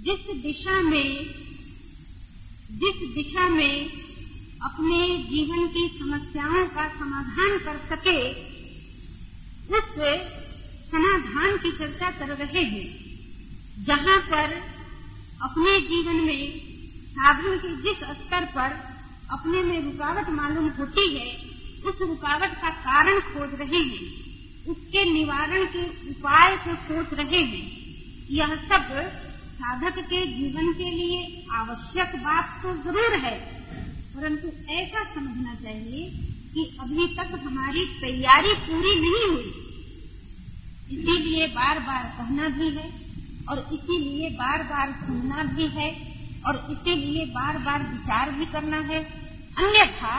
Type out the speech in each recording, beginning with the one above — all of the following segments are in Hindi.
जिस दिशा में, जिस दिशा में अपने जीवन की समस्याओं का समाधान कर सके, उस समाधान की चर्चा कर रहे हैं। जहाँ पर अपने जीवन में साधन के जिस स्तर पर अपने में रुकावट मालूम होती है, उस रुकावट का कारण खोज रहे हैं। उसके निवारण के उपाय को सोच रहे हैं। यह सब साधक के जीवन के लिए आवश्यक बात तो ज़रूर है, परंतु ऐसा समझना चाहिए कि अभी तक हमारी तैयारी पूरी नहीं हुई। इसीलिए बार बार कहना भी है और इसीलिए बार बार सुनना भी है और इसीलिए बार बार विचार भी करना है। अन्यथा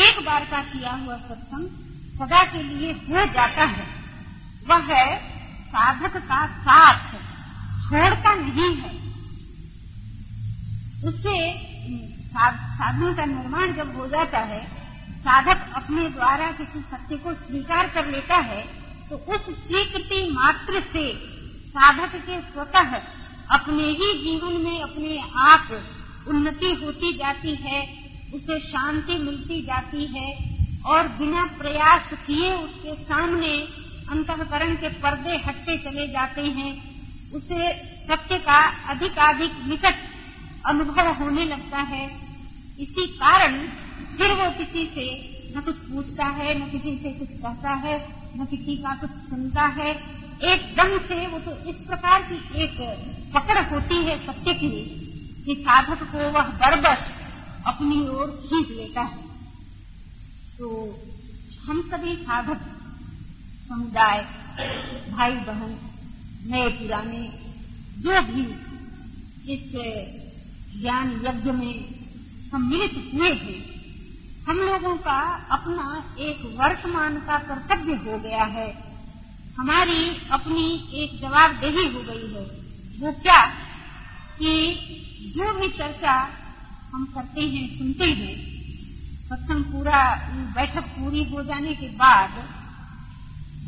एक बार का किया हुआ सत्संग सदा के लिए हो जाता है। वह है साधक का साथ। छोड़ता नहीं है। उससे साधन का निर्माण जब हो जाता है, साधक अपने द्वारा किसी सत्य को स्वीकार कर लेता है तो उस स्वीकृति मात्र से साधक के स्वतः अपने ही जीवन में अपने आप उन्नति होती जाती है, उसे शांति मिलती जाती है और बिना प्रयास किए उसके सामने अंतकरण के पर्दे हटते चले जाते हैं। उसे सत्य का अधिकाधिक निकट अनुभव होने लगता है। इसी कारण फिर वो किसी से न कुछ पूछता है, न किसी से कुछ कहता है, न किसी का कुछ सुनता है। एकदम से वो तो इस प्रकार की एक पकड़ होती है सत्य की कि साधक को वह बरबस अपनी ओर खींच लेता है। तो हम सभी साधक समुदाय भाई बहन नए पुराने जो भी इस ज्ञान यज्ञ में सम्मिलित हुए हैं, हम लोगों का अपना एक वर्तमान का कर्तव्य हो गया है। हमारी अपनी एक जवाबदेही हो गई है। वो क्या? कि जो भी चर्चा हम करते हैं, सुनते हैं सत्संग पूरा बैठक पूरी हो जाने के बाद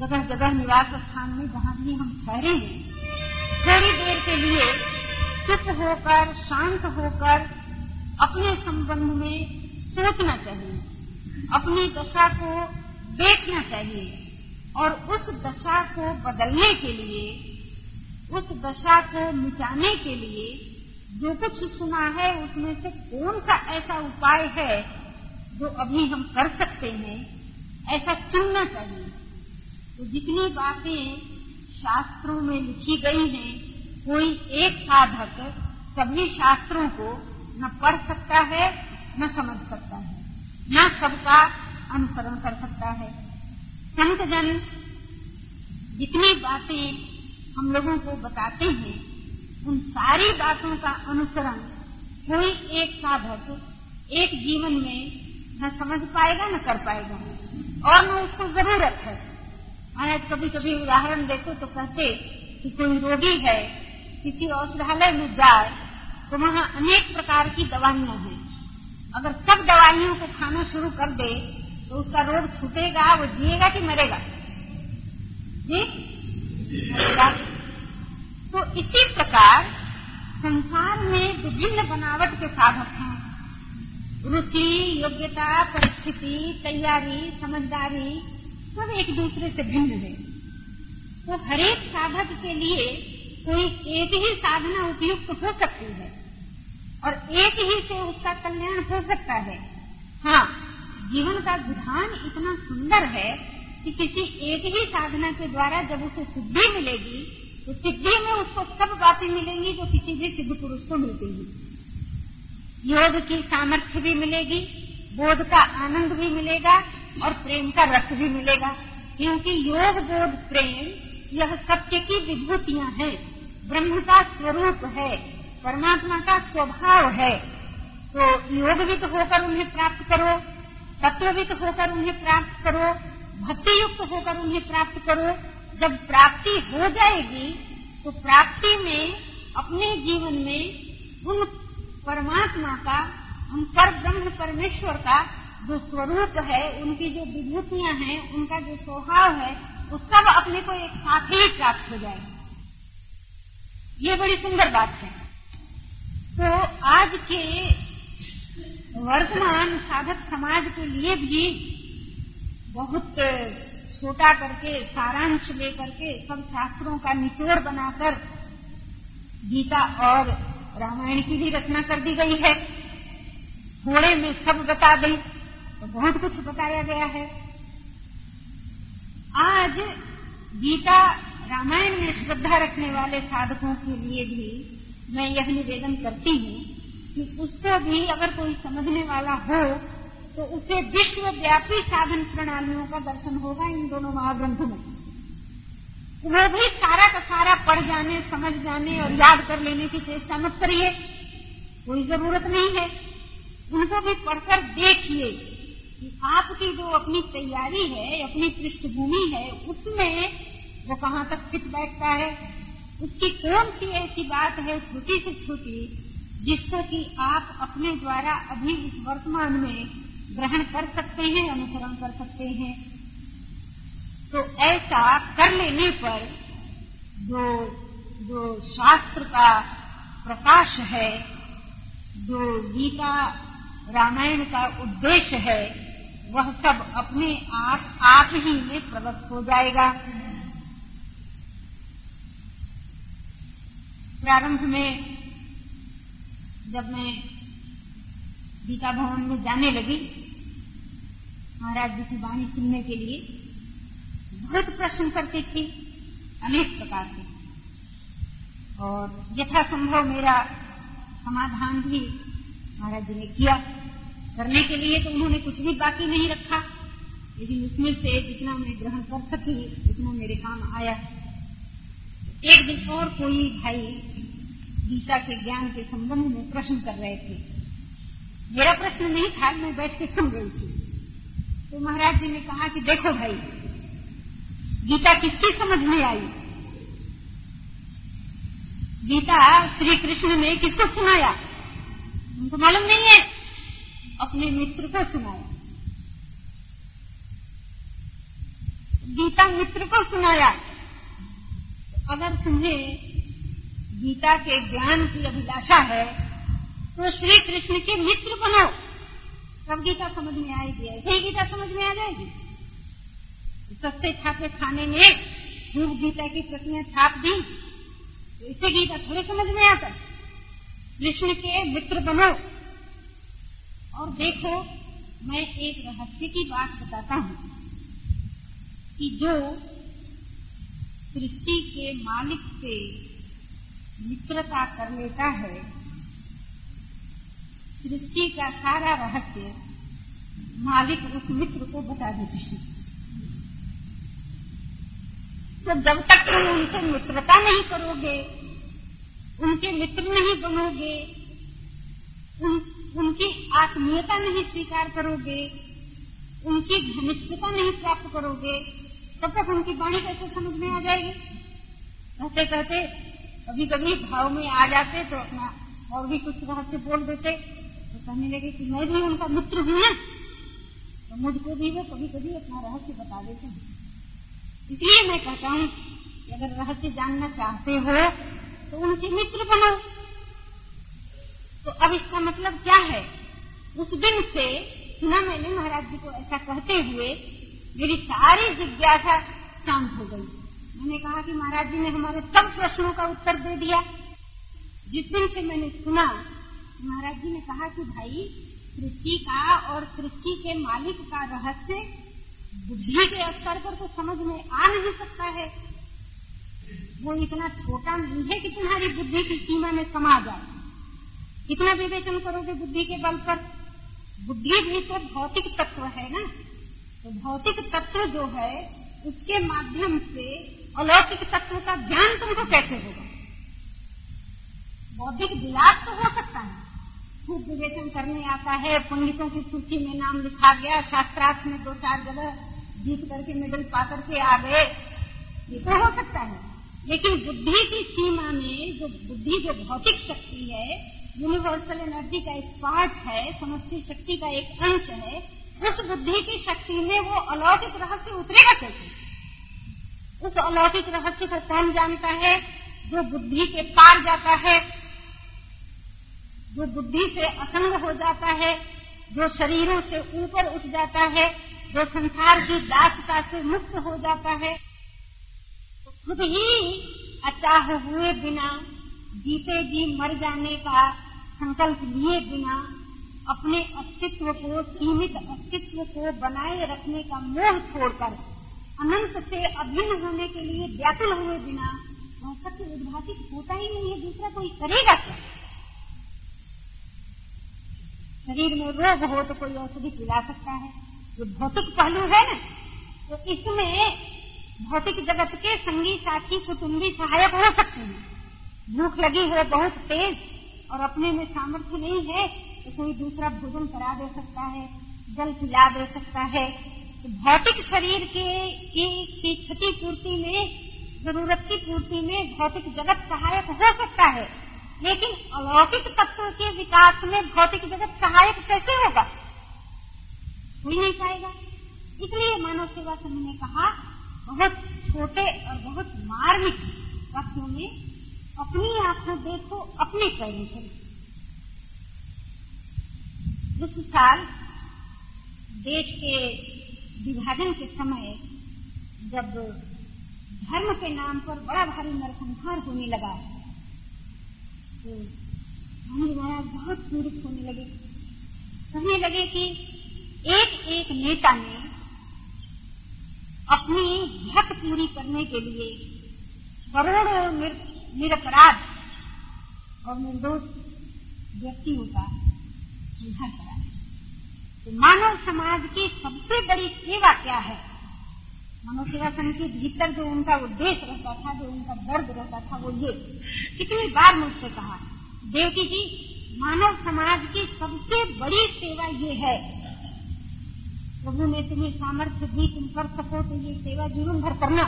जगह जगह निवास स्थान में जहाँ भी हम ठहरे हैं, थोड़ी देर के लिए चुप होकर, शांत होकर अपने संबंध में सोचना चाहिए, अपनी दशा को देखना चाहिए और उस दशा को बदलने के लिए, उस दशा को मिटाने के लिए जो कुछ सुना है उसमें से कौन सा ऐसा उपाय है जो अभी हम कर सकते हैं, ऐसा चुनना चाहिए। तो जितनी बातें शास्त्रों में लिखी गई हैं, कोई एक साधक सभी शास्त्रों को न पढ़ सकता है, न समझ सकता है, न सबका अनुसरण कर सकता है। संत जन, जितनी बातें हम लोगों को बताते हैं, उन सारी बातों का अनुसरण कोई एक साधक एक जीवन में न समझ पाएगा, न कर पाएगा। और न उसको ज़रूरत है महाराज कभी कभी उदाहरण देखो तो कहते कि कोई रोगी है, किसी औषधालय में जाए तो वहाँ अनेक प्रकार की दवाइयाँ हैं। अगर सब दवाइयों को खाना शुरू कर दे तो उसका रोग छूटेगा, वो जिएगा कि मरेगा? जी? मरेगा। तो इसी प्रकार संसार में विभिन्न बनावट के साधक हैं। रुचि, योग्यता, परिस्थिति, तैयारी, समझदारी सब एक दूसरे से भिन्न है। तो हरेक साधक के लिए कोई एक ही साधना उपयुक्त हो सकती है और एक ही से उसका कल्याण हो सकता है। हाँ जीवन का विधान इतना सुंदर है कि किसी एक ही साधना के द्वारा जब उसे सिद्धि मिलेगी तो सिद्धि में उसको सब बातें मिलेंगी जो किसी भी सिद्ध पुरुष को मिलती है। योग की सामर्थ्य भी मिलेगी, बोध का आनंद भी मिलेगा और प्रेम का रस भी मिलेगा, क्योंकि योग, बोध, प्रेम, यह सत्य की विभूतियाँ हैं। ब्रह्म का स्वरूप है, परमात्मा का स्वभाव है। तो योगवित होकर उन्हें प्राप्त करो तत्ववित होकर उन्हें प्राप्त करो भक्ति युक्त होकर उन्हें प्राप्त करो। जब प्राप्ति हो जाएगी तो प्राप्ति में, अपने जीवन में, उन परमात्मा का, हम पर ब्रह्म परमेश्वर का जो स्वरूप है, उनकी जो विभूतियाँ हैं, उनका जो स्वभाव है, वो सब अपने को एक साथ ही प्राप्त हो जाएगा। ये बड़ी सुंदर बात है। तो आज के वर्तमान साधक समाज के लिए भी बहुत छोटा करके, सारांश लेकर के सब शास्त्रों का निचोड़ बनाकर गीता और रामायण की भी रचना कर दी गई है। थोड़े में सब बता दें। तो बहुत कुछ बताया गया है। आज गीता रामायण में श्रद्धा रखने वाले साधकों के लिए भी मैं यह निवेदन करती हूँ कि उसको भी अगर कोई समझने वाला हो तो उसे विश्वव्यापी साधन प्रणालियों का दर्शन होगा इन दोनों महाग्रंथों में। वो भी सारा का सारा पढ़ जाने, समझ जाने और याद कर लेने की चेष्टा मत करिए। कोई ज़रूरत नहीं है। उनको भी पढ़कर देखिए। आपकी जो अपनी तैयारी है, अपनी पृष्ठभूमि है, उसमें वो कहाँ तक फिट बैठता है? उसकी कौन सी ऐसी बात है छोटी से छोटी, जिसको कि आप अपने द्वारा अभी इस वर्तमान में ग्रहण कर सकते हैं, अनुसरण कर सकते हैं? तो ऐसा कर लेने पर जो जो शास्त्र का प्रकाश है, जो गीता रामायण का उद्देश्य है वह सब अपने आप आप ही में प्रवक्त हो जाएगा। प्रारंभ में जब मैं गीता भवन में जाने लगी, महाराज जी की वाणी सुनने के लिए, बहुत प्रश्न करती थी, अनेक प्रकार के। और यथासंभव मेरा समाधान भी महाराज जी ने किया। करने के लिए तो उन्होंने कुछ भी बाकी नहीं रखा। लेकिन उसमें से जितना मैं ग्रहण कर सकी, उतना मेरे काम आया। एक दिन और कोई भाई गीता के ज्ञान के संबंध में प्रश्न कर रहे थे। मेरा प्रश्न नहीं था, मैं बैठ के सुन रही थी। तो महाराज जी ने कहा कि देखो भाई, गीता किसकी समझ में आई? गीता श्री कृष्ण ने किसको सुनाया? उनको मालूम नहीं है। अपने मित्र को सुनाया गीता मित्र को सुनाया। अगर तुम्हें गीता के ज्ञान की अभिलाषा है तो श्री कृष्ण के मित्र बनो तब गीता समझ में आएगी, ऐसे ही गीता समझ में आ जाएगी। सस्ते छापे खाने में खूब गीता की प्रतियाँ छाप दी तो गीता थोड़े समझ में आता। कृष्ण के मित्र बनो और देखो मैं एक रहस्य की बात बताता हूँ कि जो सृष्टि के मालिक से मित्रता कर लेता है सृष्टि का सारा रहस्य मालिक उस मित्र को बता देते हैं। तो जब तक तुम उनसे मित्रता नहीं करोगे उनके मित्र नहीं बनोगे उन, उनकी आत्मीयता नहीं स्वीकार करोगे, उनकी घनिष्ठता नहीं प्राप्त करोगे, तब तक उनकी वाणी कैसे समझ में आ जाएगी? कहते कहते कभी कभी भाव में आ जाते तो अपना और भी कुछ रहस्य बोल देते तो कहने लगे कि मैं भी उनका मित्र हूँ ना। तो मुझको भी वो कभी कभी अपना रहस्य बता देते हैं। इसलिए मैं कहता हूँ अगर रहस्य जानना चाहते हो तो उनके मित्र बनो। तो अब इसका मतलब क्या है? उस दिन से सुना मैंने महाराज जी को ऐसा कहते हुए मेरी सारी जिज्ञासा शांत हो गई। मैंने कहा कि महाराज जी ने हमारे सब प्रश्नों का उत्तर दे दिया। जिस दिन से मैंने सुना, महाराज जी ने कहा कि भाई, सृष्टि का और सृष्टि के मालिक का रहस्य बुद्धि के स्तर पर तो समझ में आ नहीं सकता है। वो इतना छोटा नहीं है कि तुम्हारी बुद्धि की सीमा में समा जाए। कितना विवेचन करोगे बुद्धि के बल पर? बुद्धि भी तो भौतिक तत्व है ना? तो भौतिक तत्व जो है, उसके माध्यम से अलौकिक तत्व का ज्ञान तुमको कैसे होगा? बौद्धिक विलास तो हो सकता है। खूब विवेचन करने आता है, पंडितों की सूची में नाम लिखा गया, शास्त्रार्थ में दो चार जगह जीत करके मेडल पा करके आ गए। ये तो हो सकता है। लेकिन बुद्धि की सीमा में जो, बुद्धि जो भौतिक शक्ति है यूनिवर्सल एनर्जी का एक पार्ट है समस्ती शक्ति का एक अंश है, उस बुद्धि की शक्ति में वो अलौकिक रहस्य उतरेगा कैसे? उस अलौकिक रहस्य को कौन जानता है? जो बुद्धि के पार जाता है, जो बुद्धि से असंग हो जाता है, जो शरीरों से ऊपर उठ जाता है, जो संसार की दासता से मुक्त हो जाता है। खुद ही अचाह हुए बिना जीते जी मर जाने का संकल्प लिए बिना अपने अस्तित्व को, सीमित अस्तित्व को बनाए रखने का मोह छोड़कर, अनंत से अभिन्न होने के लिए व्याकुल हुए बिना वह सत्य उद्भाषित होता ही नहीं है, दूसरा कोई करेगा क्या? शरीर में रोग हो तो कोई औषधि पिला सकता है, जो भौतिक पहलू है ना तो इसमें भौतिक जगत के संगी साथी कुटुम्बी सहायक हो सकते हैं। भूख लगी है, बहुत तेज, और अपने में सामर्थ्य नहीं है तो कोई दूसरा भोजन करा दे सकता है, जल पिला दे सकता है। तो भौतिक शरीर के की क्षति पूर्ति में, ज़रूरत की पूर्ति में भौतिक जगत सहायक हो सकता है। लेकिन अलौकिक तत्व के विकास में भौतिक जगत सहायक कैसे होगा? हो नहीं पाएगा। इसलिए मानव सेवा संघ ने कहा, बहुत छोटे और बहुत मार्मिक वाक्यों में अपनी आँखों देखो अपने पैरों से इस साल देश के विभाजन के समय जब धर्म के नाम पर बड़ा भारी नरसंहार होने लगा तो महाराज बहुत पीड़ित होने लगे। कहने लगे कि एक एक नेता ने अपनी हक पूरी करने के लिए करोड़ों निर, निरपराध। और निर्दोष संहार करा तो मानव समाज की सबसे बड़ी सेवा क्या है? मानव सेवा संघ के भीतर जो उनका उद्देश्य रहता था, जो उनका दर्द रहता था, वो ये। कितनी बार मुझसे कहा, देवकी जी, मानव समाज की सबसे बड़ी सेवा ये है। प्रभु ने तुम्हें सामर्थ्य दी, तुम कर सको तो ये सेवा जीवन भर करना।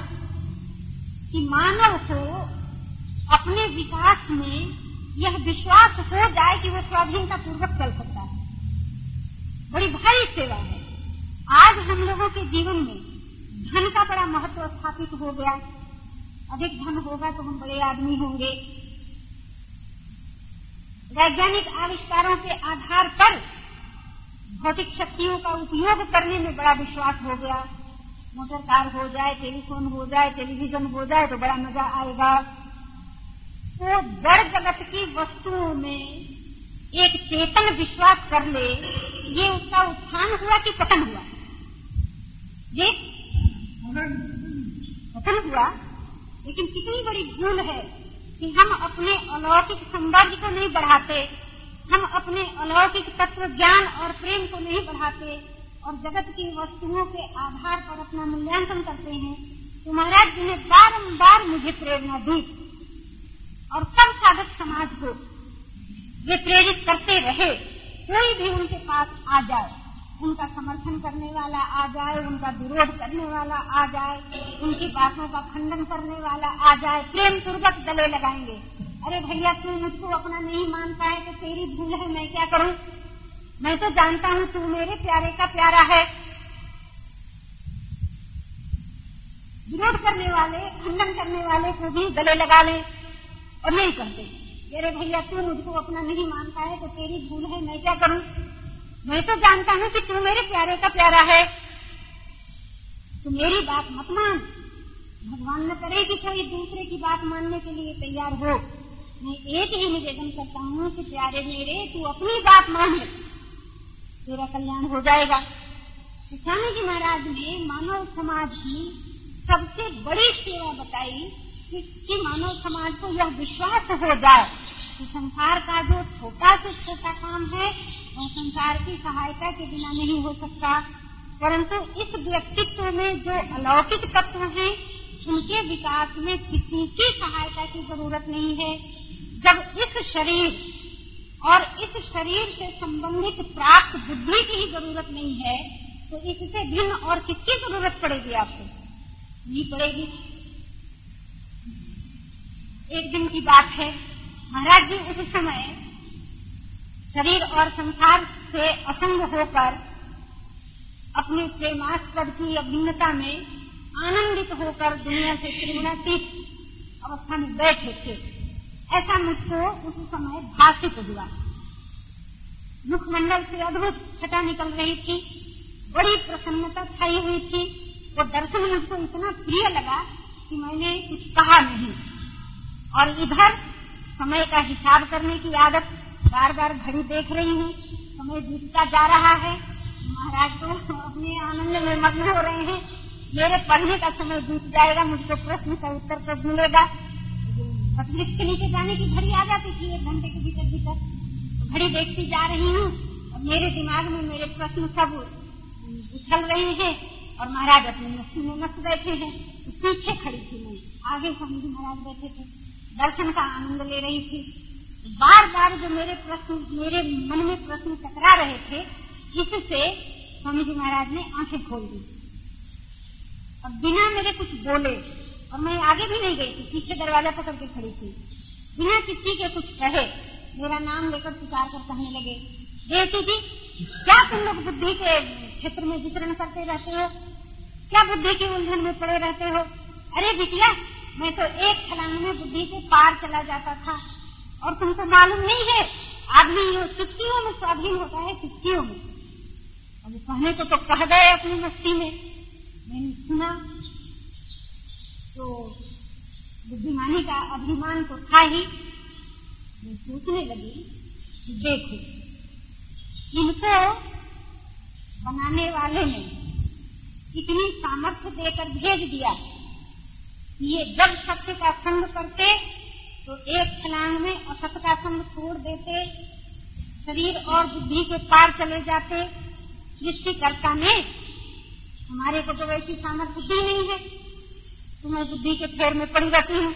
कि मानव को अपने विकास में यह विश्वास हो जाए कि वो स्वाधीनता पूर्वक चल सकता है। बड़ी भारी सेवा है। आज हम लोगों के जीवन में धन का बड़ा महत्व स्थापित हो गया। अधिक धन होगा तो हम बड़े आदमी होंगे। वैज्ञानिक आविष्कारों के आधार पर भौतिक शक्तियों का उपयोग करने में बड़ा विश्वास हो गया। मोटर कार हो जाए, टेलीफोन हो जाए, टेलीविज़न हो जाए तो बड़ा मज़ा आएगा। तो जड़ जगत की वस्तुओं में एक चेतन विश्वास कर ले, ये उसका उत्थान हुआ कि पतन हुआ? ये पतन हुआ, लेकिन कितनी बड़ी भूल है कि हम अपने अलौकिक सौंदर्य को नहीं बढ़ाते, हम अपने अलौकिक तत्व, ज्ञान और प्रेम को नहीं बढ़ाते और जगत की वस्तुओं के आधार पर अपना मूल्यांकन करते हैं। तो महाराज जी ने बारम्बार मुझे प्रेरणा दी और सब साधक समाज को वे प्रेरित करते रहे, कोई भी उनके पास आ जाए, उनका समर्थन करने वाला आ जाए, उनका विरोध करने वाला आ जाए, उनकी बातों का खंडन करने वाला आ जाए, प्रेम पूर्वक गले लगाएँगे। अरे भैया, तू मुझको अपना नहीं मानता है तो तेरी भूल है, मैं क्या करूँ? मैं तो जानता हूँ तू मेरे प्यारे का प्यारा है। विरोध करने वाले, खंडन करने वाले को भी गले लगा ले। और नहीं करते। अरे भैया, तू मुझको अपना नहीं मानता है तो तेरी भूल है, मैं क्या करूँ? मैं तो जानता हूँ कि तू मेरे प्यारे का प्यारा है। तो मेरी बात मत मान। भगवान न करे कि कोई दूसरे की बात मानने के लिए तैयार हो। मैं एक ही निवेदन करता हूँ कि प्यारे मेरे, तू अपनी बात मान ले। तेरा कल्याण हो जाएगा। स्वामी जी महाराज ने मानव समाज की सबसे बड़ी सेवा बताई कि, मानव समाज को यह विश्वास हो जाए कि संसार का जो छोटा से छोटा काम है और संसार की सहायता के बिना नहीं हो सकता। परंतु इस व्यक्तित्व में जो अलौकिक तत्व हैं उनके विकास में किसी की सहायता की ज़रूरत नहीं है। जब इस शरीर और इस शरीर से संबंधित प्राप्त बुद्धि की ही ज़रूरत नहीं है तो इससे भिन्न और किसकी ज़रूरत पड़ेगी आपको? नहीं पड़ेगी। एक दिन की बात है। महाराज जी, उस समय शरीर और संसार से असंग होकर अपने प्रेमास्पद की अभिन्नता में आनंदित होकर दुनिया से त्रिगुणातीत अवस्था में बैठे थे ऐसा मुझको उस समय भाषित हुआ। मुखमंडल से अद्भुत छटा निकल रही थी। बड़ी प्रसन्नता छाई हुई थी। वो दर्शन मुझको इतना प्रिय लगा कि मैंने कुछ कहा नहीं। और इधर समय का हिसाब करने की आदत बार बार घड़ी देख रही हूँ। समय बीतता जा रहा है। महाराज तो अपने आनंद में मग्न हो रहे हैं। मेरे पढ़ने का समय बीत जाएगा, मुझको प्रश्न का उत्तर कब मिलेगा। वृक्ष के नीचे जाने की घड़ी आ जाती थी एक घंटे के भीतर भीतर। तो घड़ी देखती जा रही हूँ और मेरे दिमाग में मेरे प्रश्न सब उछल रहे हैं और महाराज अपनी मस्ती में मस्त बैठे हैं। तो पीछे खड़ी थी मैं। आगे स्वामी महाराज बैठे थे। दर्शन का आनंद ले रही थी। बार बार जो मेरे प्रश्न, मेरे मन में प्रश्न टकरा रहे थे, इससे स्वामी जी महाराज ने आँखें खोल दी। और बिना मेरे कुछ बोले, और मैं आगे भी नहीं गई थी, पीछे दरवाज़ा पकड़ के खड़ी थी। बिना किसी के कुछ कहे, मेरा नाम लेकर पुकार कर कहने लगे देवती जी, क्या तुम लोग बुद्धि के क्षेत्र में वितरण करते रहते हो? क्या बुद्धि की उलझन में पड़े रहते हो? अरे बिटिया मैं तो एक छलांग में बुद्धि के पार चला जाता था। और तुमको मालूम नहीं है आदमी चुटकियों में स्वाधीन होता है चुटकियों में। अब कहने को तो कह गए अपनी मस्ती में। मैंने सुना तो बुद्धिमानी का अभिमान तो था ही। मैं सोचने लगी कि देखो, इनको बनाने वाले ने इतनी सामर्थ्य देकर भेज दिया ये जब सत्य का संग करते तो एक छलांग में असत का संग छोड़ देते, शरीर और बुद्धि के पार चले जाते। सृष्टिकर्ता ने हमारे को तो वैसी सामर्थ्य दी नहीं है। तो मैं बुद्धि के फेर में पड़ी रहती हूँ।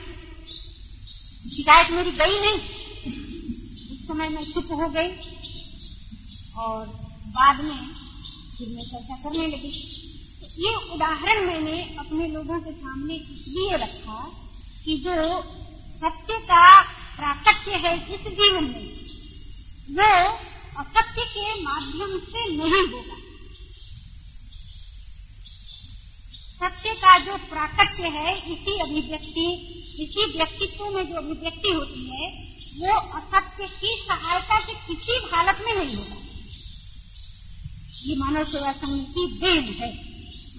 शिकायत मेरी गई नहीं। उस समय मैं चुप हो गई और बाद में फिर मैं चर्चा करने लगी। ये उदाहरण मैंने अपने लोगों के सामने इसलिए रखा कि जो सत्य का प्राकट्य है इस जीवन में, वो असत्य के माध्यम से नहीं होगा। सत्य का जो प्राकट्य है, इसी अभिव्यक्ति, इसी व्यक्तित्व में जो अभिव्यक्ति होती है, वो असत्य की सहायता से किसी हालत में नहीं होगा। ये मानव सेवा संघ की देन है।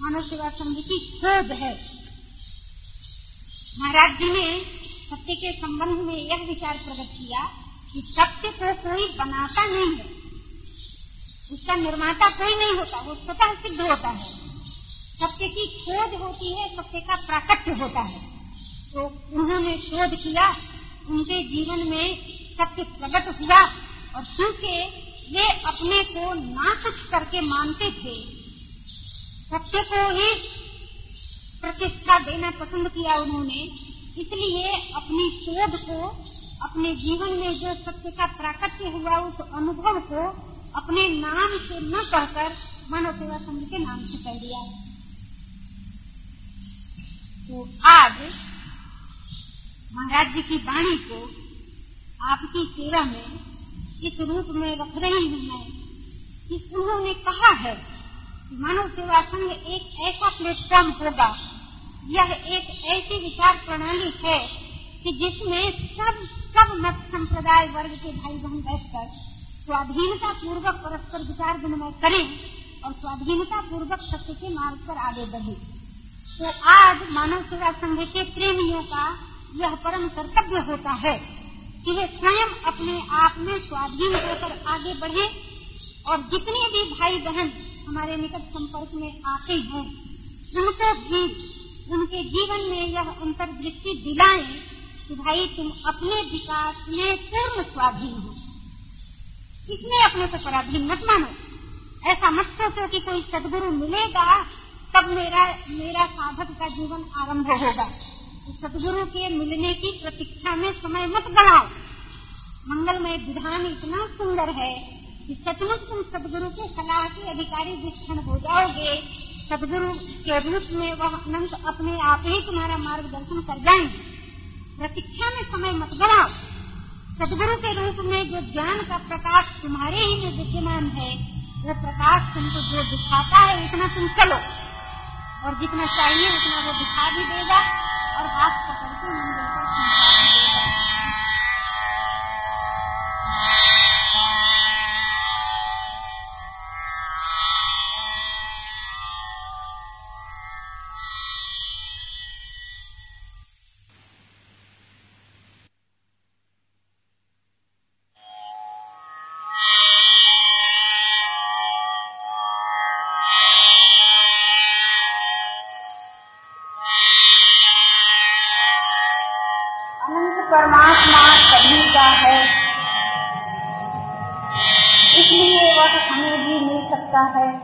मानव सेवा संघ की खोज है। महाराज जी ने सत्य के संबंध में यह विचार प्रकट किया कि सत्य को कोई बनाता नहीं है। उसका निर्माता कोई नहीं होता, वो स्वतः सिद्ध होता है। सत्य की खोज होती है, सत्य का प्राकट्य होता है। तो उन्होंने शोध किया, उनके जीवन में सत्य प्रकट हुआ और क्योंकि वे अपने को ना कुछ करके मानते थे सत्य को ही प्रतिष्ठा देना पसंद किया उन्होंने, इसलिए अपनी शोध को, अपने जीवन में जो सत्य का प्राकट्य हुआ, उस अनुभव को अपने नाम से न कहकर मानव सेवा संघ के नाम से कह दिया। तो आज महाराज जी की वाणी को आपकी सेवा में इस रूप में रख रही हूँ मैं कि उन्होंने कहा है मानव सेवा संघ एक ऐसा प्लेटफॉर्म होगा, यह एक ऐसी विचार प्रणाली है कि जिसमें सब सब मत संप्रदाय वर्ग के भाई बहन बैठकर स्वाधीनता पूर्वक परस्पर विचार विनिमय करें और स्वाधीनता पूर्वक सत्य के मार्ग पर आगे बढ़े। तो आज मानव सेवा संघ के प्रेमियों का यह परम कर्तव्य होता है कि वे स्वयं अपने आप में स्वाधीन होकर आगे बढ़े और जितने भी भाई बहन हमारे निकट संपर्क में आते हैं, उनको भी, उनके जीवन में यह अंतर्दृष्टि दिलाए कि भाई तुम अपने विकास में पूर्ण स्वाधीन हो। इसमें अपने को पराधीन मत मानो। ऐसा मत सोचो कि कोई सदगुरु मिलेगा, तब मेरा मेरा साधक का जीवन आरंभ होगा। तो सदगुरु के मिलने की प्रतीक्षा में समय मत बढ़ाओ। मंगलमय विधान इतना सुंदर है कि सचमुच तुम सदगुरु के सलाह के अधिकारी जिस हो जाओगे। सदगुरु के रूप में वह अनंत अपने आप ही तुम्हारा मार्गदर्शन कर जाएँगे। प्रतीक्षा में समय मत बढ़ाओ। सदगुरु के रूप में जो ज्ञान का प्रकाश तुम्हारे ही में विद्यमान है वो प्रकाश तुमको जो दिखाता है, उतना तुम चलो। और जितना चाहिए, उतना वो दिखा भी देगा और हाथ पकड़ के मंदिर को सकता है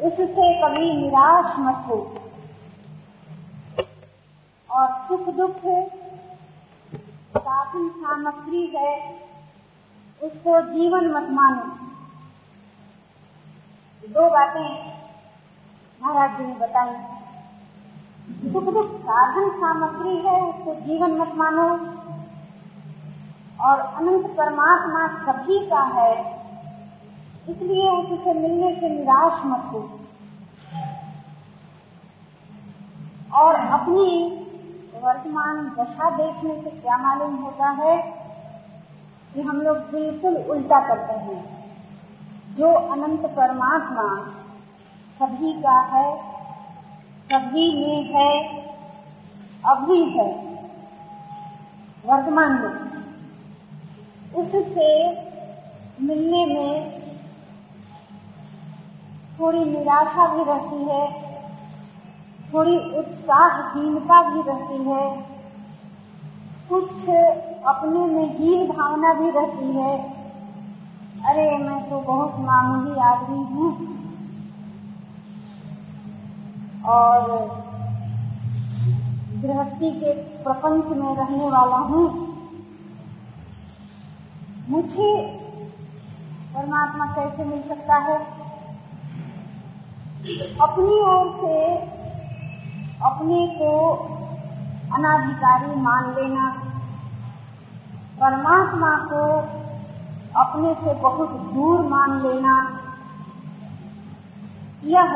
इससे कभी निराश मत हो। और सुख दुख साधन सामग्री है, उसको जीवन मत मानो। दो बातें महाराज जी ने बताई। सुख दुख साधन सामग्री है, उसको जीवन मत मानो। और अनंत परमात्मा सभी का है इसलिए उससे मिलने से निराश मत हो। और अपनी वर्तमान दशा देखने से क्या मालूम होता है कि हम लोग बिल्कुल उल्टा करते हैं। जो अनंत परमात्मा सभी का है, सभी में है, अभी है, वर्तमान में, उससे मिलने में थोड़ी निराशा भी रहती है, थोड़ी उत्साहहीनता भी रहती है, कुछ अपने में हीन भावना भी रहती है। अरे, मैं तो बहुत मामूली आदमी हूँ। और गृहस्थी के प्रपंच में रहने वाला हूँ। मुझे परमात्मा कैसे मिल सकता है? अपनी ओर से अपने को अनाधिकारी मान लेना। परमात्मा को अपने से बहुत दूर मान लेना। यह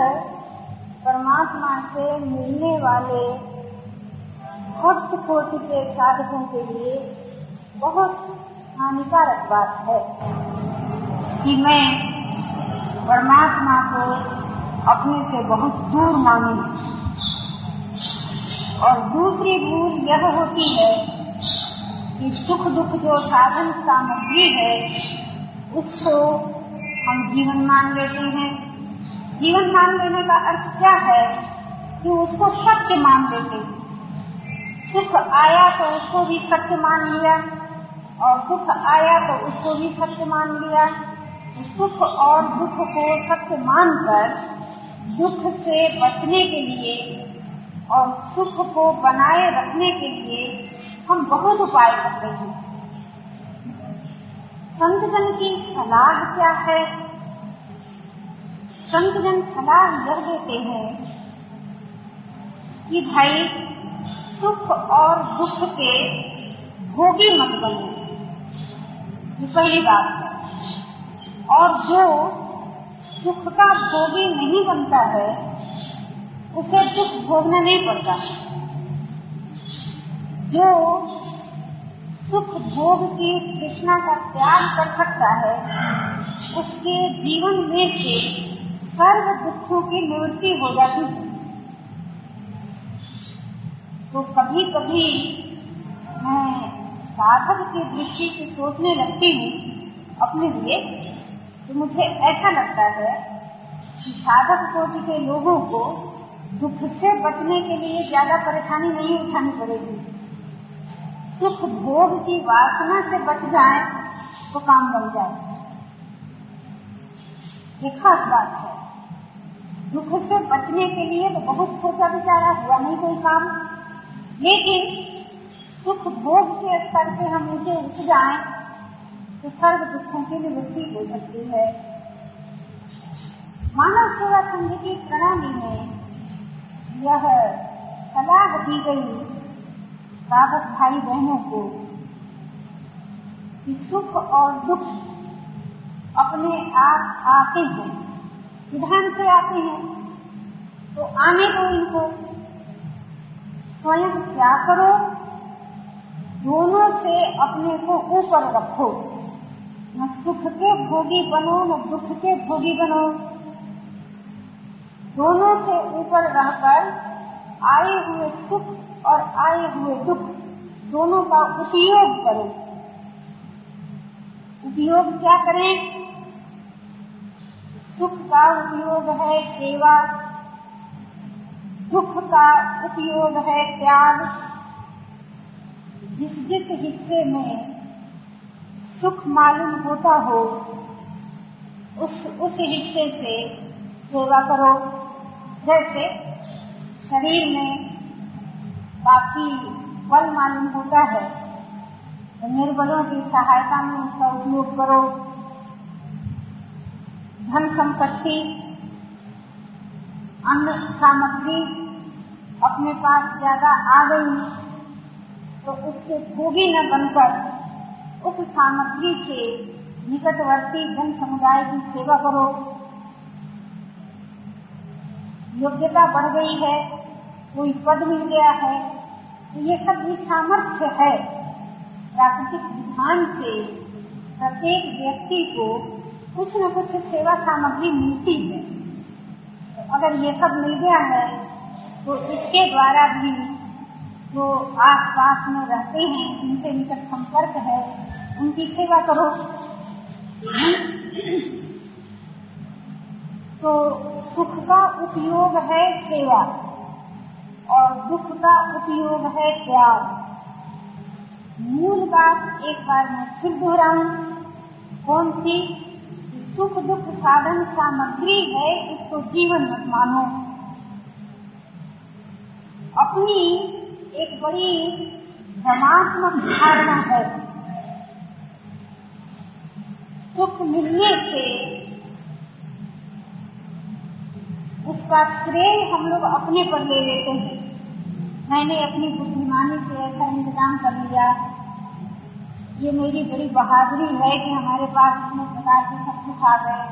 परमात्मा से मिलने वाले भक्त कोटि के साधकों के लिए बहुत हानिकारक बात है कि मैं परमात्मा को अपने से बहुत दूर मानू और दूसरी भूल यह होती है कि सुख दुख जो साधन सामग्री है, उसको हम जीवन मान लेते हैं। जीवन मान लेने का अर्थ क्या है कि उसको सत्य मान लेते हैं। सुख आया तो उसको भी सत्य मान लिया, और दुख आया तो उसको भी सत्य मान लिया। सुख और दुख को सत्य मानकर दुख से बचने के लिए और सुख को बनाए रखने के लिए हम बहुत उपाय करते हैं। संतजन की सलाह क्या है? संतजन सलाह यह देते हैं कि भाई, सुख और दुख के भोगी मत बनो। पहली बात है। और जो सुख का भोगी नहीं बनता है, उसे दुख भोगना नहीं पड़ता। जो सुख भोग की कृष्णा का त्याग कर सकता है, उसके जीवन में से सर्व दुखों की निवृत्ति हो जाती है। तो कभी कभी मैं साधक की दृष्टि से सोचने लगती हूँ, अपने लिए तो मुझे ऐसा लगता है कि साधक कोटि के लोगों को दुख से बचने के लिए ज़्यादा परेशानी नहीं उठानी पड़ेगी। सुख भोग की वासना से बच जाए तो काम बन जाए। ये खास बात है। दुख से बचने के लिए तो बहुत सोचा विचारा हुआ नहीं कोई काम। लेकिन सुख भोग के स्तर से हम नीचे उठ जाए तो सर्व दुखों की निवृत्ति हो सकती है। मानव सेवा संघ की प्रणाली में यह सलाह दी गई साधक भाई बहनों को कि सुख और दुख अपने आप आते हैं, विधान से आते हैं तो आने दो इनको। स्वयं क्या करो? दोनों से अपने को ऊपर रखो। न सुख के भोगी बनो, न दुख के भोगी बनो। दोनों से ऊपर रहकर आए हुए सुख और आए हुए दुख दोनों का उपयोग करो। उपयोग क्या करें? सुख का उपयोग है सेवा। दुख का उपयोग है त्याग। जिस जिस हिस्से में सुख मालूम होता हो, उस उस हिस्से से सेवा करो। जैसे शरीर में काफ़ी बल मालूम होता है तो निर्बलों की सहायता में उसका उपयोग करो। धन संपत्ति अन्य सामग्री अपने पास ज़्यादा आ गई तो उसके भोगी न बनकर उस सामग्री से निकटवर्ती जन समुदाय की सेवा करो। योग्यता बढ़ गई है, कोई पद मिल गया है तो ये सब भी सामर्थ्य है। प्राकृतिक विधान से प्रत्येक व्यक्ति को कुछ न कुछ सेवा सामग्री मिलती है। तो अगर ये सब मिल गया है तो इसके द्वारा भी जो आस पास में रहते हैं उनसे निकट संपर्क है उनकी सेवा करो। तो सुख का उपयोग है सेवा, और दुख का उपयोग है त्याग। मूल बात एक बार मैं फिर दोहराऊं। कौन सी? सुख दुख साधन सामग्री है, इसको जीवन मत मानो। अपनी एक बड़ी भ्रमात्मक धारणा है। सुख मिलने से उसका श्रेय हम लोग अपने पर ले लेते हैं। मैंने अपनी बुद्धिमानी से ऐसा इंतज़ाम कर लिया। ये मेरी बड़ी बहादुरी है कि हमारे पास इतने प्रकार के सब कुछ आ गए।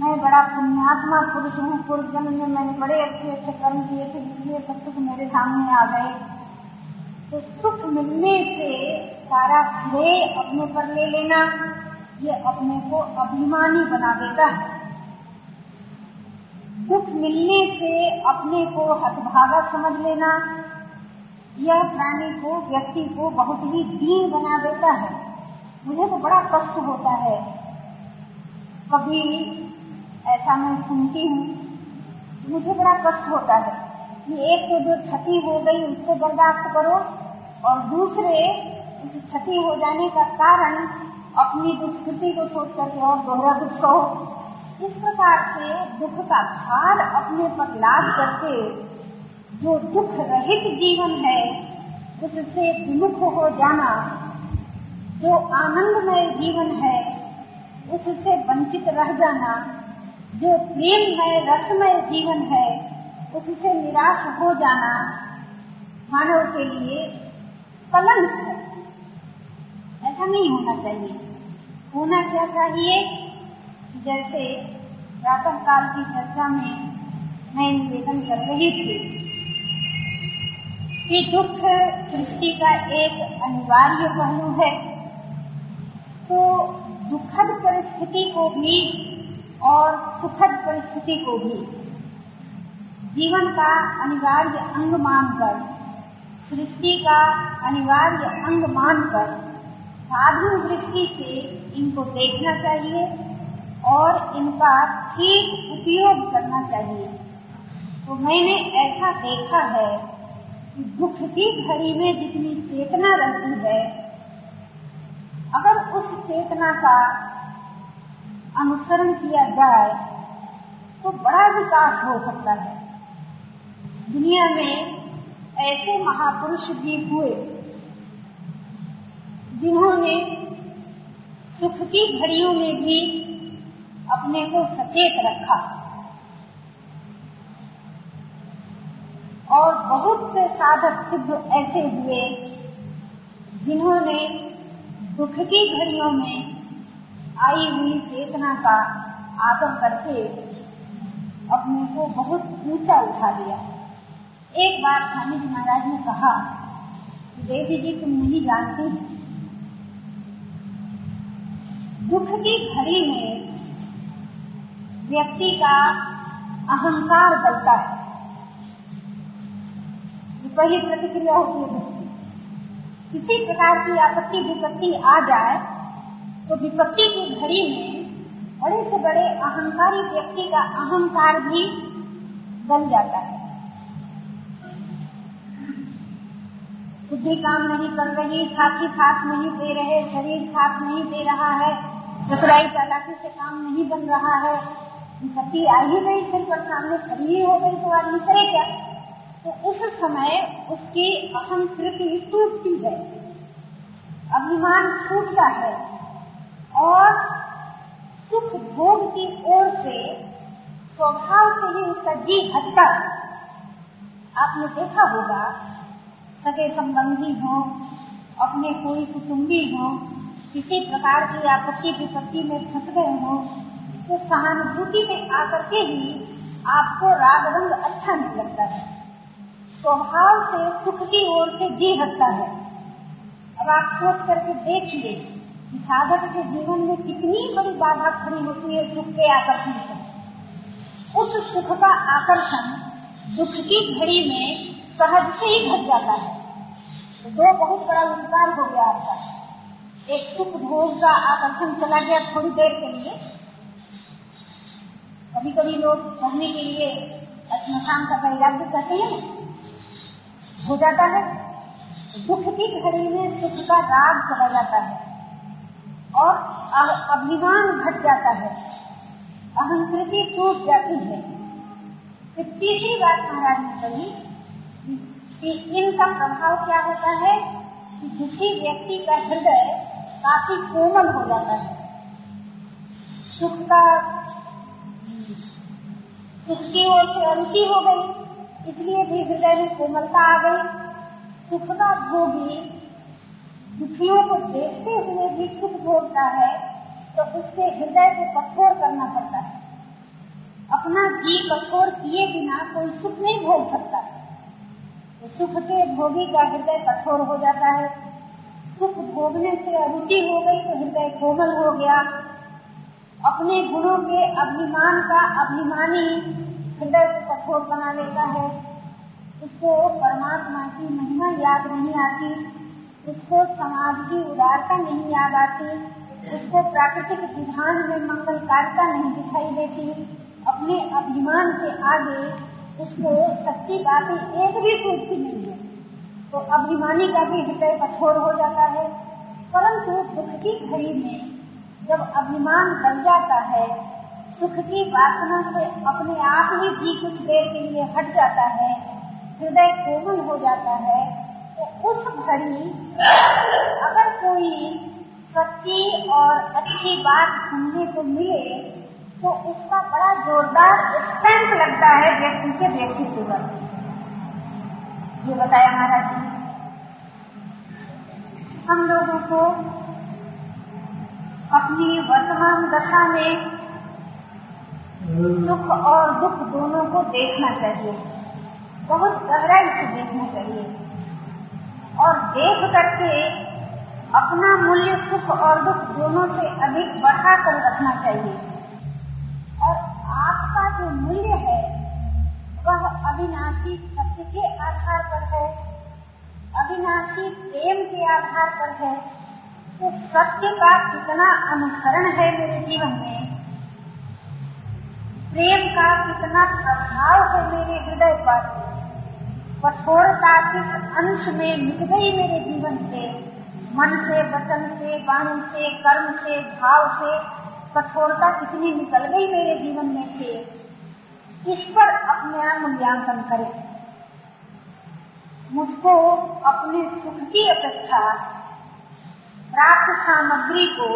मैं बड़ा पुण्यात्मा पुरुष हूँ पूर्व जन्म में मैंने बड़े अच्छे अच्छे कर्म किए थे, इसलिए सब कुछ मेरे सामने आ गए। तो सुख मिलने से सारा श्रेय अपने पर ले लेना। ये अपने को अभिमानी बना देता है। दुख मिलने से अपने को हतभागा समझ लेना, यह प्राणी को, व्यक्ति को बहुत ही दीन बना देता है। मुझे तो बड़ा कष्ट होता है। कभी ऐसा मैं सुनती हूँ, मुझे बड़ा कष्ट होता है कि एक तो जो क्षति हो गई उसको बर्दाश्त करो और दूसरे उस क्षति हो जाने का कारण अपनी दुष्कृति को छोड़ करके और दोहरा दुख कहो। इस प्रकार से दुख का भार अपने पर लाद करके जो दुख रहित जीवन है, उससे विमुख हो जाना, जो आनंदमय जीवन है, उससे वंचित रह जाना, जो प्रेममय, रसमय जीवन है, उससे निराश हो जाना, मानव के लिए कलंक है। ऐसा नहीं होना चाहिए। होना क्या चाहिए? जैसे प्रातः काल की चर्चा में मैं निवेदन कर रही थी कि दुख सृष्टि का एक अनिवार्य पहलू है तो दुखद परिस्थिति को भी और सुखद परिस्थिति को भी जीवन का अनिवार्य अंग मानकर, सृष्टि का अनिवार्य अंग मानकर साधु दृष्टि से इनको देखना चाहिए और इनका ठीक उपयोग करना चाहिए। तो मैंने ऐसा देखा है कि दुख की घड़ी में जितनी चेतना रहती है, अगर उस चेतना का अनुसरण किया जाए तो बड़ा विकास हो सकता है। दुनिया में ऐसे महापुरुष भी हुए जिन्होंने सुख की घड़ियों में भी अपने को सचेत रखा। और बहुत से साधक सिद्ध ऐसे हुए, जिन्होंने दुख की घड़ियों में आई हुई चेतना का आदर करके अपने को बहुत ऊँचा उठा लिया। एक बार स्वामी जी महाराज ने कहा देवी जी, तुम नहीं जानती दुख की घड़ी में व्यक्ति का अहंकार बलता है। वही प्रतिक्रिया होती है किसी प्रकार की आपत्ति, विपत्ति आ जाए तो विपत्ति की घड़ी में बड़े से बड़े अहंकारी व्यक्ति का अहंकार भी गल जाता है। बुद्धि काम नहीं कर रही साथी साथ नहीं दे रहे, शरीर साथ नहीं दे रहा है चतुराई चालाकी से काम नहीं बन रहा है। विपत्ति आ ही गई फिर पर सामने खड़ी ही हो गई। तो आदमी करे क्या? तो उस समय उसकी अहंकृति टूटती है। अभिमान छूटता है और सुख भोग की ओर से स्वभाव से ही उसका जी हटता आपने देखा होगा, सगे संबंधी हो, अपने कोई कुटुंबी हो किसी प्रकार की आपत्ति विपत्ति में फंस गए हो तो सहानुभूति में आकर के ही आपको राग रंग अच्छा नहीं लगता है। स्वभाव से सुख की ओर से जी हटता है। अब आप सोच करके देखिए साधक के जीवन में कितनी बड़ी बाधा खड़ी होती है, सुख के आकर्षण से। उस सुख का आकर्षण दुख की घड़ी में सहज से ही घट जाता है। तो बहुत बड़ा उपकार हो गया आपका। एक सुख भोग का आकर्षण चला गया थोड़ी देर के लिए। कभी कभी लोग कहने के लिए स्मशान का वैराग्य कहते हैं, हो जाता है। दुख की घड़ी में सुख का राग चला जाता है और अभिमान घट जाता है। अहंकृति टूट जाती है। फिर तीसरी बात महाराज ने कही कि इनका प्रभाव क्या होता है कि किसी व्यक्ति का हृदय काफ़ी कोमल हो जाता है। सुख का, सुख की ओर से अरुचि हो गई। इसलिए भी हृदय में कोमलता आ गई। सुख का भोगी दुखियों को देखते हुए भी सुख भोगता है तो उसके हृदय को कठोर करना पड़ता है। अपना जी कठोर किए बिना कोई सुख नहीं भोग सकता। तो सुख के भोगी का हृदय कठोर हो जाता है। सुख भोगने से अरुचि हो गई तो हृदय कोमल हो गया। अपने गुणों के अभिमान का अभिमानी हृदय को कठोर बना लेता है। उसको परमात्मा की महिमा याद नहीं आती उसको समाज की उदारता नहीं याद आती उसको प्राकृतिक विधान में मंगलकारिता नहीं दिखाई देती। अपने अभिमान के आगे उसको सच्ची बातें एक भी सूझती नहीं। तो अभिमानी का भी हृदय कठोर हो जाता है। परंतु दुख की घड़ी में जब अभिमान बन जाता है, सुख की वासना से अपने आप ही भी कुछ देर के लिए हट जाता है, हृदय कोमल हो जाता है तो उस घड़ी अगर कोई सच्ची और अच्छी बात सुनने को मिले तो उसका बड़ा जोरदार स्ट्रेंथ लगता है व्यक्ति के व्यक्तित्व ये बताया महाराज जी। हम लोगों को अपनी वर्तमान दशा में सुख और दुख दोनों को देखना चाहिए। बहुत गहराई से देखना चाहिए। और देख करके अपना मूल्य सुख और दुख दोनों से अधिक बढ़ा कर रखना चाहिए। और आपका जो मूल्य है, वह अविनाशी सत्य के आधार पर है, अविनाशी प्रेम के आधार पर है तो सत्य का कितना अनुसरण है मेरे जीवन में? प्रेम का कितना प्रभाव है मेरे हृदय पर? कठोरता किस अंश में मिट गई मेरे जीवन से। मन से, वचन से, वाणी से, कर्म से, भाव से कठोरता कितनी निकल गई मेरे जीवन में से? इस पर अपने आप मूल्यांकन करें। मुझको अपने सुख की अपेक्षा प्राप्त सामग्री को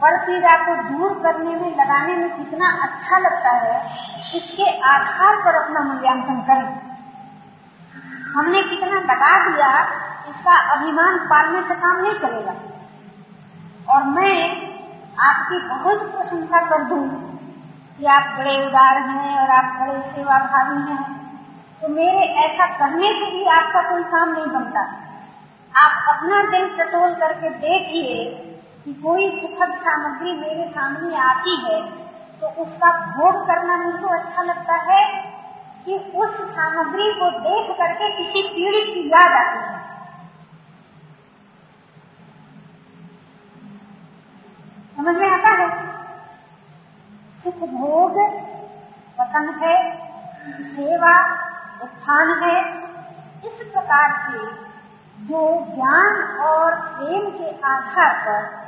पर पीड़ा को दूर करने में, लगाने में कितना अच्छा लगता है, इसके आधार पर अपना मूल्यांकन करें। हमने कितना लगा दिया, इसका अभिमान पालने से काम नहीं चलेगा और मैं आपकी बहुत प्रशंसा कर दूँ कि आप बड़े उदार हैं और आप बड़े सेवा भावी हैं। तो मेरे ऐसा करने से भी आपका कोई काम नहीं बनता। आप अपना दिल टटोल करके देखिए कि कोई सुखद सामग्री मेरे सामने आती है तो उसका भोग करना मुझको अच्छा लगता है कि उस सामग्री को देख करके किसी पीड़ित की याद आती है। समझ में आता है? सुख भोग पतन है, सेवा उत्थान है। इस प्रकार से जो ज्ञान और प्रेम के आधार पर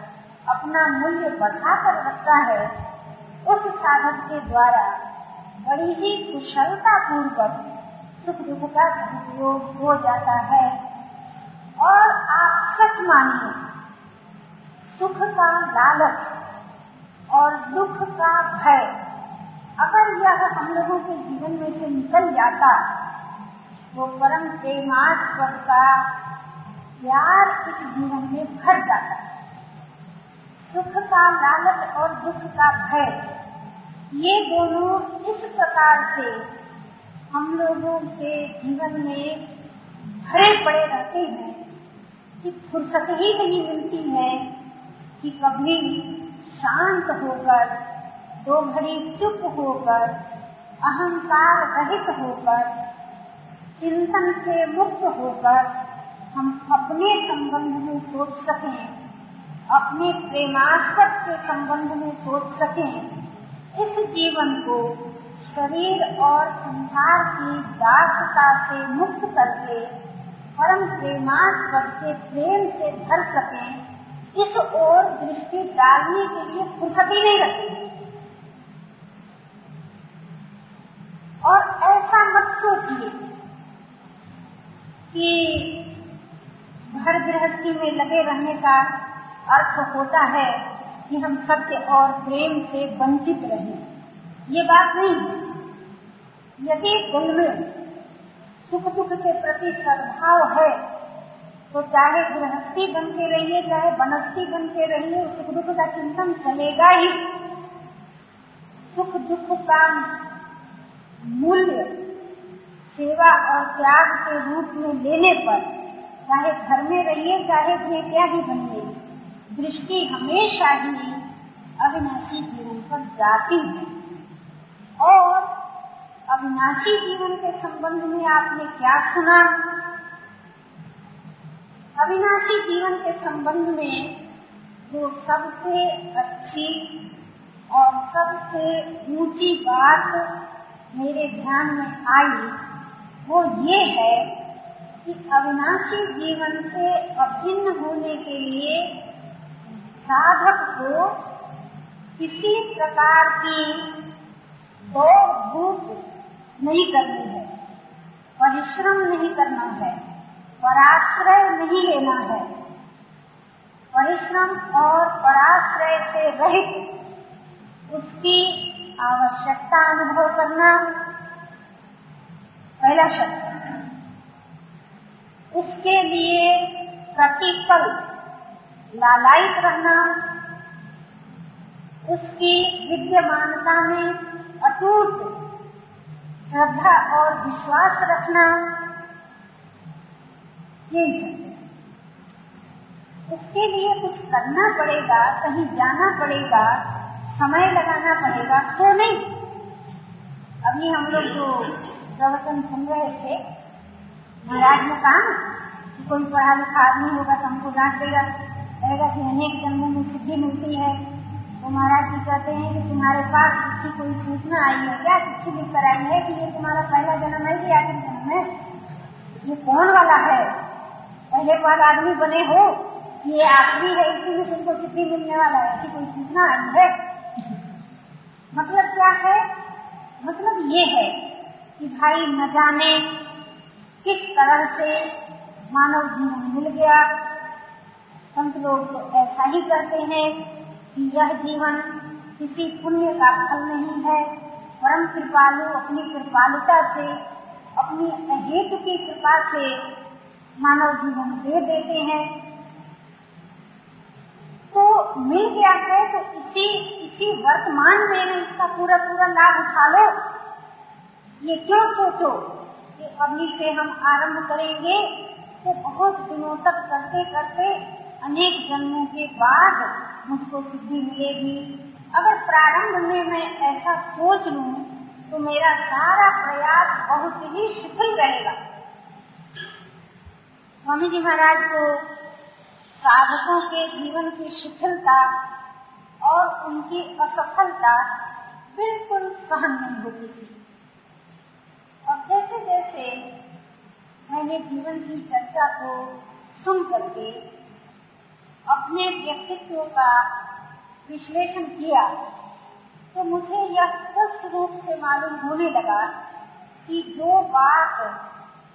अपना मूल्य बढ़ाकर रखता है, उस साधक के द्वारा बड़ी ही कुशलता पूर्वक सुख दुख का सदुपयोग हो जाता है। और आप सच मानिए, सुख का लालच और दुख का भय, अगर यह हम लोगों के जीवन में से निकल जाता तो परम प्रेमास्पद का प्यार इस जीवन में भर जाता है। सुख का लालच और दुख का भय, ये दोनों इस प्रकार से हम लोगों के जीवन में भरे पड़े रहते हैं कि फुर्सत ही नहीं मिलती है कि कभी शांत होकर दो घड़ी चुप होकर, अहंकार रहित होकर चिंतन से मुक्त होकर हम अपने संबंध में सोच सकें, अपने प्रेमास्पद के संबंध में सोच सकें। इस जीवन को शरीर और संसार की दासता से मुक्त करके, परम प्रेमास्पद के प्रेम से भर सकें, इस ओर दृष्टि डालने के लिए फुर्सत नहीं रखती और ऐसा मत सोचिए कि घर गृहस्थी में लगे रहने का अर्थ होता है कि हम सत्य और प्रेम से वंचित रहें। ये बात नहीं यदि दिल में सुख दुख के प्रति सद्भाव है तो चाहे गृहस्थी बन के रहिए, चाहे बनस्ती बन के रहिए सुख दुख का चिंतन चलेगा ही। सुख दुख का मूल्य सेवा और त्याग के रूप में लेने पर, चाहे घर में रहिए, चाहे त्यागी बनिए, दृष्टि हमेशा ही अविनाशी जीवन पर जाती है। और अविनाशी जीवन के संबंध में आपने क्या सुना? अविनाशी जीवन के संबंध में जो सबसे अच्छी और सबसे ऊँची बात मेरे ध्यान में आई वो ये है कि अविनाशी जीवन से अभिन्न होने के लिए साधक को किसी प्रकार की दौड़ धूप नहीं करनी है, परिश्रम नहीं करना है, पराश्रय नहीं लेना है। परिश्रम और पराश्रय से रहित उसकी आवश्यकता अनुभव करना पहला शब्द। उसके लिए प्रतिपल लालायित रहना, उसकी विद्यमानता में अटूट श्रद्धा और विश्वास रखना यही उसके लिए कुछ करना पड़ेगा, कहीं जाना पड़ेगा, समय लगाना पड़ेगा सो नहीं अभी हम लोग जो प्रवचन सुन रहे थे महाराज ने कहा कि कोई पढ़ा लिखा आदमी होगा तो हमको डांट देगा। कहेगा कि अनेक जन्मों में सिद्धि मिलती है। तो महाराज जी कहते हैं कि तुम्हारे पास इसकी कोई सूचना आई है क्या? चिट्ठी लिख कर आई है कि ये तुम्हारा पहला जन्म है कि आखिरी जन्म है? ये कौन वाला है? पहले बार आदमी बने हो, ये आखिरी है, इसी में तुमको सिद्धि मिलने वाला है। ऐसी कोई सूचना आई है? मतलब क्या है? मतलब ये है कि भाई न जाने किस तरह से मानव जीवन मिल गया। संत लोग तो ऐसा ही करते हैं कि यह जीवन किसी पुण्य का फल नहीं है। परम कृपालु अपनी कृपालुता से, अपनी अहेतु की कृपा से मानव जीवन दे देते हैं। तो मिल गया है तो इसी इसी वर्तमान में इसका पूरा पूरा लाभ उठा लो। ये क्यों सोचो? कि अभी से हम आरंभ करेंगे तो बहुत दिनों तक करते करते अनेक जन्मों के बाद मुझको सिद्धि मिलेगी। अगर प्रारंभ में मैं ऐसा सोच लूँ तो मेरा सारा प्रयास बहुत ही शिथिल रहेगा। स्वामी जी महाराज को साधकों के जीवन की शिथिलता और उनकी असफलता बिल्कुल सहन नहीं होती थी। जैसे जैसे मैंने जीवन की चर्चा को सुन करके अपने व्यक्तित्व का विश्लेषण किया तो मुझे यह स्पष्ट रूप से मालूम होने लगा कि जो बात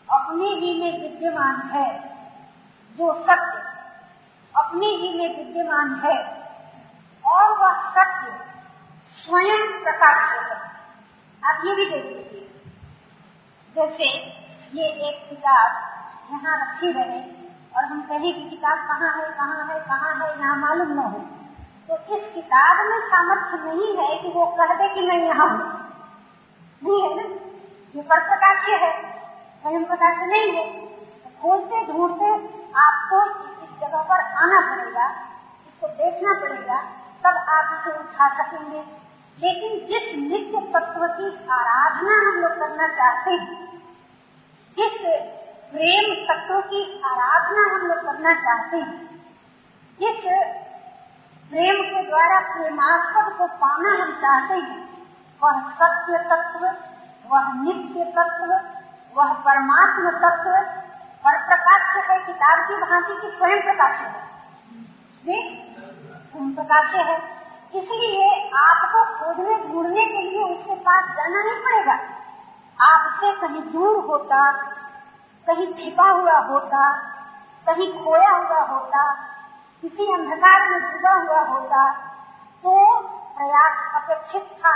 अपने ही में विद्यमान है, जो सत्य अपने ही में विद्यमान है, और वह सत्य स्वयं प्रकाश है आप ये भी देख लीजिए जैसे ये एक किताब यहाँ रखी रहे और हम कहें कि किताब कहाँ है कहाँ है कहाँ है, यहाँ मालूम न हो। तो इस किताब में सामर्थ्य नहीं है कि वो कह दे कि मैं यहाँ हूँ। नहीं है ना? ये पर प्रकाश्य है स्वयं प्रकाश नहीं है। तो खोजते, ढूंढते आपको इस जगह पर आना पड़ेगा, इसको देखना पड़ेगा, तब आप इसे उठा सकेंगे। लेकिन जिस नित्य तत्व की आराधना हम लोग करना चाहते हैं, जिस प्रेम तत्व की आराधना हम लोग करना चाहते हैं, जिस प्रेम के द्वारा प्रेमास्पद को पाना हम चाहते हैं, वह सत्य तत्व, वह नित्य तत्व, वह परमात्म तत्व पर प्रकाश है किताब की भांति की स्वयं प्रकाश है। स्वयं प्रकाश है। इसलिए आपको खोजने ढूँढने के लिए उसके पास जाना नहीं पड़ेगा। आपसे कहीं दूर होता, कहीं छिपा हुआ होता, कहीं खोया हुआ होता, किसी अंधकार में डूबा हुआ होता तो प्रयास अपेक्षित था।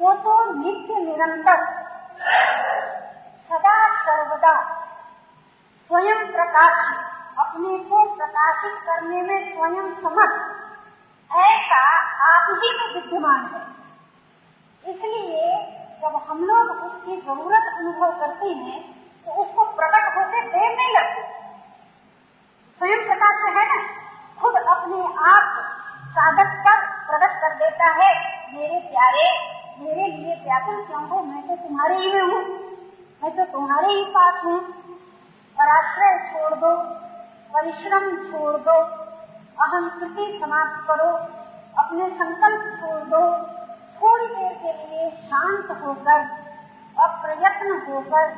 वो तो नित्य निरंतर, सदा सर्वदा स्वयं प्रकाश, अपने को प्रकाशित करने में स्वयं समर्थ। ऐसा आप ही में विद्यमान है। इसलिए जब हम लोग उसकी ज़रूरत अनुभव करते हैं तो उसको प्रकट होते देर नहीं लगती स्वयं प्रकाश है ना? खुद अपने आप साधक पर प्रकट कर देता है, मेरे प्यारे, मेरे लिए व्याकुल क्यों हो? मैं तो तुम्हारे ही में हूँ। मैं तो तुम्हारे ही पास हूँ। पराश्रय छोड़ दो, परिश्रम छोड़ दो अहम कृति समाप्त करो, अपने संकल्प छोड़ दो, थोड़ी देर के लिए शांत होकर, अप्रयत्न होकर,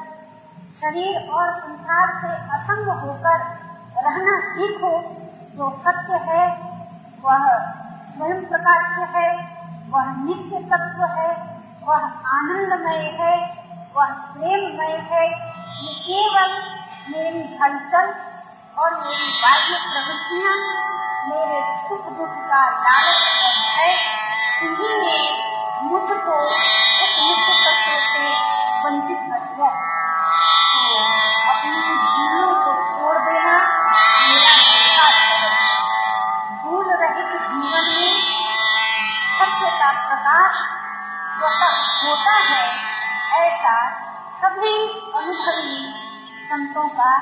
शरीर और संसार से असंग होकर रहना सीखो, जो सत्य है, वह स्वयं प्रकाश है, वह नित्य तत्व है, वह आनंदमय है, वह प्रेममय है, ये केवल मेरी हलचल और मेरी बाह्य प्रवृत्तियाँ, मेरे सुख दुख का लालच है इन्हीं ने मुझको उस नित्य तत्व से वंचित कर दिया। तो अपनी भूलों को छोड़ देना मेरा है। भूल रहित जीवन में सत्य का प्रकाश स्वतः होता है, ऐसा सभी अनुभवी संतों का